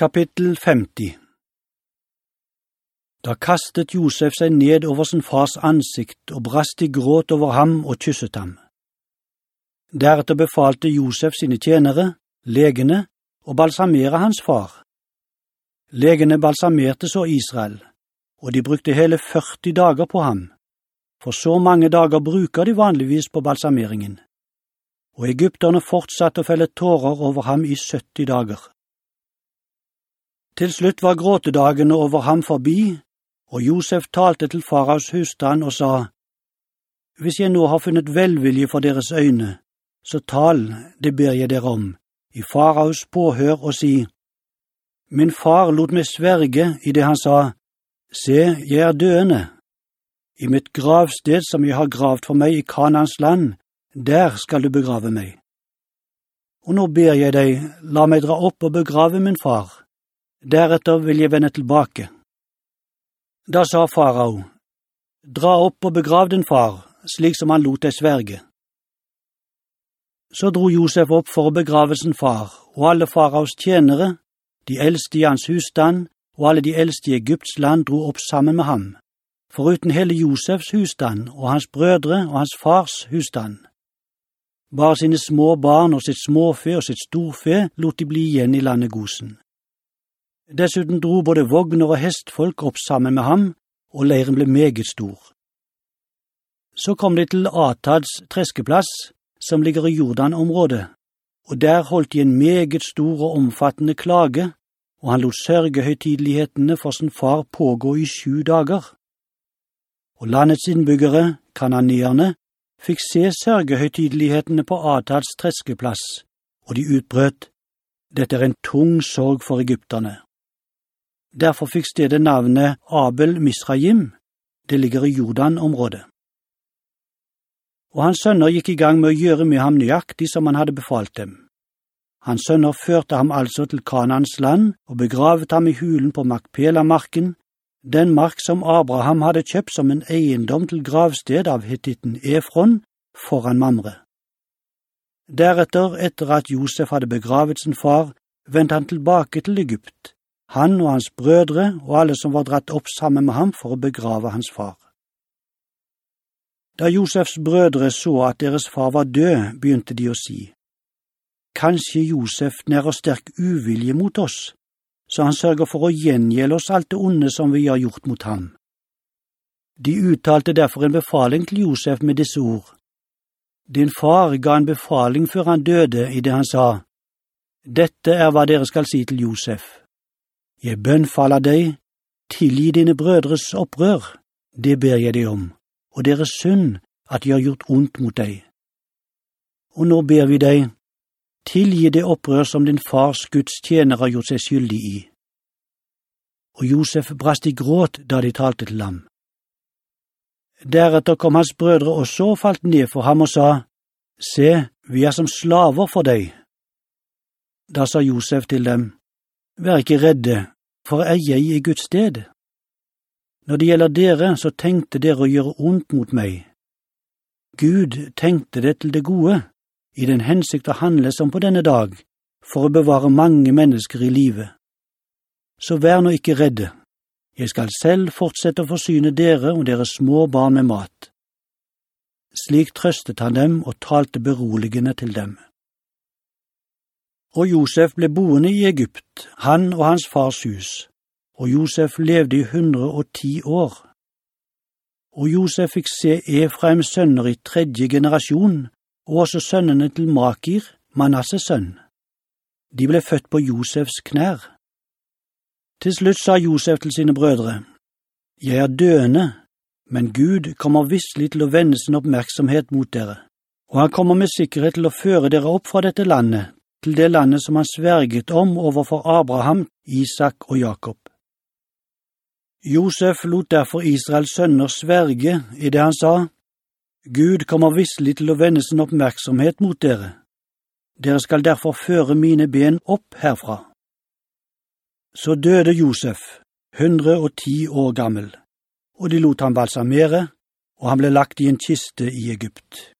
Kapittel 50 Da kastet Josef seg ned over sin fars ansikt og brast i gråt over ham og kysset ham. Deretter befalte Josef sine tjenere, legene, å balsamere hans far. Legene balsamerte så Israel, og de brukte hele 40 dager på ham, for så mange dager bruker de vanligvis på balsameringen. Og egypterne fortsatte å felle tårer over ham i 70 dager. Til slutt var gråtedagene over ham forbi, og Josef talte til faraos husstand og sa, Hvis jeg nå har funnet velvilje for deres øyne, så tal, det ber jeg dere om, i faraos påhør og si, Min far lot meg sverge i det han sa, Se, jeg er døende. I mitt gravsted som jeg har gravd for meg i Kanans land, der skal du begrave meg. Og nå ber jeg deg, la meg dra opp og begrave min far Deretter vil jeg vende tilbake. Da sa farao, Dra opp og begrav din far, slik som han lot deg sverge. Så dro Josef opp for å begrave sin far, og alle faraos tjenere, de eldste i hans husstand, og alle de eldste i Egypts land dro opp sammen med ham, foruten hele Josefs husstand og hans brødre og hans fars husstand. Bare sine små barn og sitt småfe og sitt storfe lot de bli igjen i landet Gosen. Dessuten dro både vogner og hestfolk opp sammen med ham, og leiren ble meget stor. Så kom de til Atads treskeplass, som ligger i Jordan-området, og der holdt de en meget stor og omfattende klage, og han lot sørgehøytidelighetene for sin far pågå i sju dager. Og landets innbyggere, kananeerne, fikk se sørgehøytidelighetene på Atads treskeplass, og de utbrøt, dette er en tung sorg for egypterne. Derfor fikk stedet navnet Abel Misrajim. Det ligger i Jordan-området. Og hans sønner gikk i gang med å gjøre med ham nøyaktig som han hadde befalt dem. Hans sønner førte ham altså til Kanans land og begravet ham i hulen på Makpela-marken, den mark som Abraham hadde kjøpt som en eiendom til gravsted av hittitten Efron foran Mamre. Deretter, etter at Josef hadde begravet sin far, vendte han tilbake til Egypt, han og hans brødre og alle som var dratt opp sammen med ham for å begrave hans far. Da Josefs brødre så at deres far var død, begynte de å si, Kanskje Josef nærer sterk uvilje mot oss, så han sørger for å gjengjelde oss alt det onde som vi har gjort mot ham. De uttalte derfor en befaling til Josef med disse ord. Din far ga en befaling før han døde i det han sa, Dette er hva dere skal si til Josef. Jeg bønnfaller deg, tilgi dine brødres opprør, det ber jeg deg om, og deres synd at de har gjort ondt mot deg. Og nå ber vi deg, tilgi det opprør som din fars Guds tjener har gjort seg skyldig i. Og Josef brast i gråt da de talte til ham. Deretter kom hans brødre og falt ned for ham og sa, Se, vi er som slaver for deg. Da sa Josef til dem, Vær ikke redde, for er jeg i Guds sted? Når det gjelder dere, så tenkte dere å gjøre ondt mot meg. Gud tenkte det til det gode, i den hensikt å handle som på denne dag, for å bevare mange mennesker i live. Så vær nå ikke redde, jeg skal selv fortsette å forsyne dere og deres små barn med mat. Slik trøstet han dem og talte beroligende til dem. Og Josef ble boende i Egypt, han og hans fars hus, og Josef levde i hundre og ti år. Og Josef fikk se Efraims sønner i tredje generasjon, og også sønnene til Makir, Manasses sønn. De ble født på Josefs knær. Til slutt sa Josef til sine brødre, Jeg er døende, men Gud kommer visselig til å vende sin oppmerksomhet mot dere, og han kommer med sikkerhet til å føre dere opp fra dette landet til det landet som han sverget om overfor Abraham, Isak og Jakob. Josef lot derfor Israels sønner sverge i det han sa, Gud kommer visselig til å vende sin oppmerksomhet mot dere. Dere skal derfor føre mine ben opp herfra. Så døde Josef, 110 år gammel, og de lot ham balsamere, og han ble lagt i en kiste i Egypt.